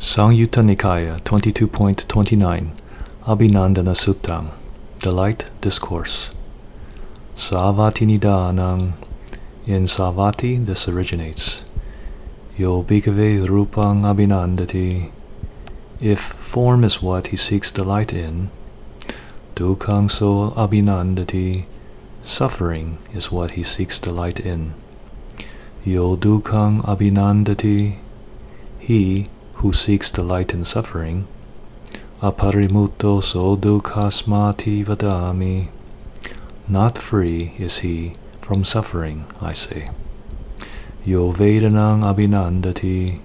Sangyutta Nikaya 22.29 Abhinandana Suttam The Light Discourse Savatthi Nidanang In Savatthi this originates. Yo bhikkhave rupang abhinandati If form is what he seeks delight in, dukkhaṃ so abhinandati Suffering is what he seeks delight in. Yo dukkhaṃ abhinandati He who seeks delight in suffering, aparimutto so dukkhasmati vadami, not free is he from suffering, I say. Yo vedanang abhinandati,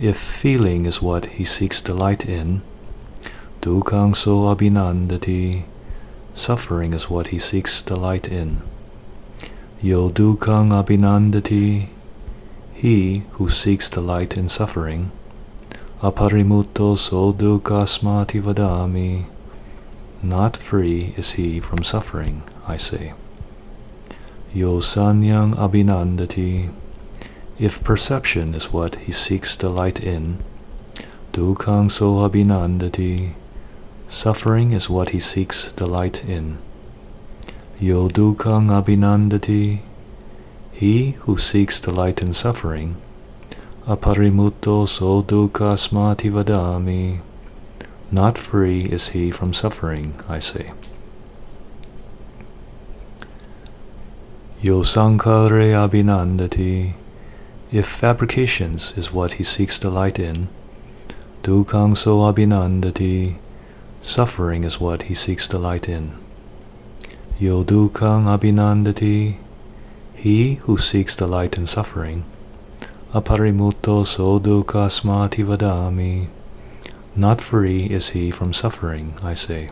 if feeling is what he seeks delight in, dukkhang so abhinandati, suffering is what he seeks delight in. Yo dukkhang abhinandati, he who seeks delight in suffering, aparimutto so dukkhasmati vadami. Not free is he from suffering, I say. Yo sanyang abhinandati. If perception is what he seeks delight in, dukkhang so abhinandati. Suffering is what he seeks delight in. Yo dukkhang abhinandati. He who seeks delight in suffering, aparimutto so dukkhasmati vadami. Not free is he from suffering, I say. Yo sankhare abhinandati. If fabrications is what he seeks delight in, dukkhang so abhinandati. Suffering is what he seeks delight in. Yo dukkhang abhinandati. He who seeks delight in suffering, aparimutto so dukkhasmati vadami. Not free is he from suffering, I say.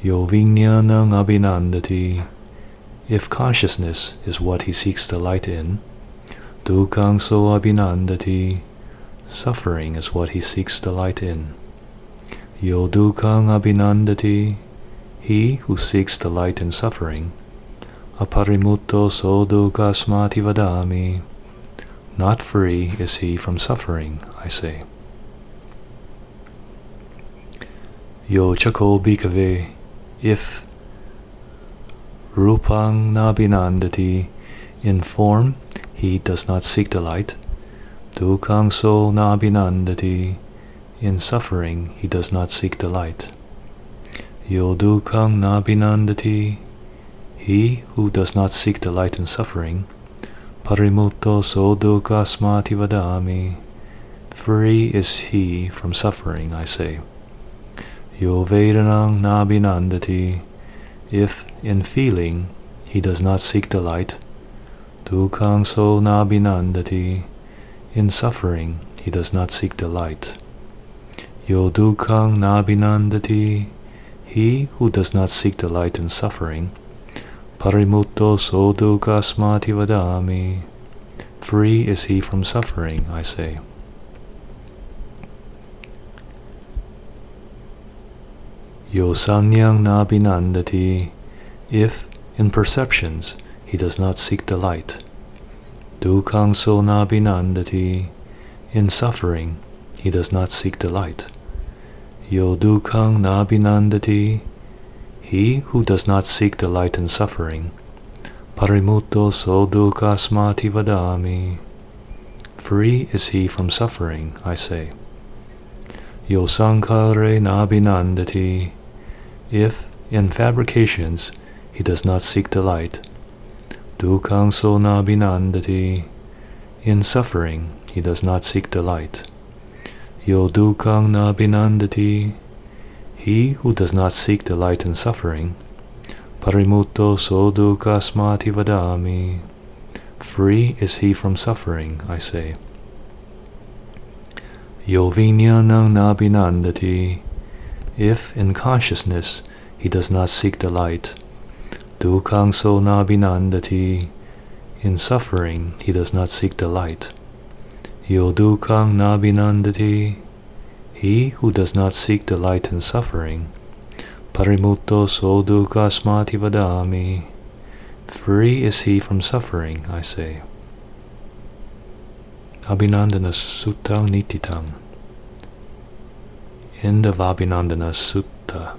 Yo vijnanang abhinandati. If consciousness is what he seeks delight in, dukkhang so abhinandati. Suffering is what he seeks delight in. Yo dukkhang abhinandati. He who seeks delight in suffering, aparimutto so dukkasmati vadami. Not free is he from suffering, I say. Yo chako bhikkhave, if rupang nabhinandati, in form he does not seek the delight, dukkhang so nabhinandati, in suffering he does not seek delight. Yo dukkhang nabhinandati, he who does not seek delight in suffering, parimutto so dukkhasmati vadami. Free is he from suffering, I say. Yo vedanang nabhinandati. If in feeling he does not seek delight, dukkhang so nabhinandati. In suffering he does not seek delight. Yo dukkhang nabhinandati. He who does not seek delight in suffering, parimutto so dukkhasmati vadami. Free is he from suffering, I say. Yo sanyang nabhinandati. If in perceptions he does not seek delight, dukkhang so nabhinandati. In suffering he does not seek delight. Yo dukkhang nabhinandati. He who does not seek delight in suffering, parimutto so dukkhasmati vadami. Free is he from suffering, I say. Yo sankhare nabhinandati. If in fabrications he does not seek delight, dukkhang so nabhinandati. In suffering he does not seek delight. Yo dukkhang nabhinandati. He who does not seek delight in suffering, parimutto so dukkhasmati vadami. Free is he from suffering, I say. Yo vijnanang nabhinandati. If in consciousness he does not seek delight, dukkhang so nabhinandati. In suffering he does not seek delight. Yo dukkhang nabhinandati. He who does not seek delight in suffering, parimutto so dukkhasmati vadami. Free is he from suffering, I say. Abhinandana Sutta Nititang. End of Abhinandana Sutta.